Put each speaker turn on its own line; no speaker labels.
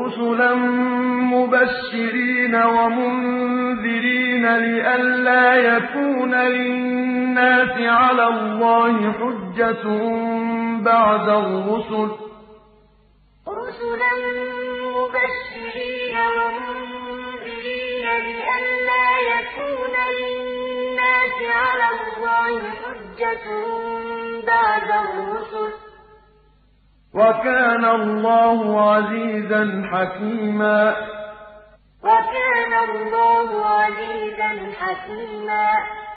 رُسُلًا مُّبَشِّرِينَ وَمُنذِرِينَ لِئَلَّا يَكُونَ لِلنَّاسِ عَلَى اللَّهِ حُجَّةٌ بَعْدَ الرُّسُلِ ۚ.
رُسُلًا مُّبَشِّرِينَ وَمُنذِرِينَ لِئَلَّا يَكُونَ لِلنَّاسِ عَلَى اللَّهِ حُجَّةٌ بَعْدَ الرُّسُلِ ۚ.
وَكَانَ اللَّهُ عَزِيزًا حَكِيمًا.
وَكَانَ اللَّهُ عَزِيزًا حَكِيمًا.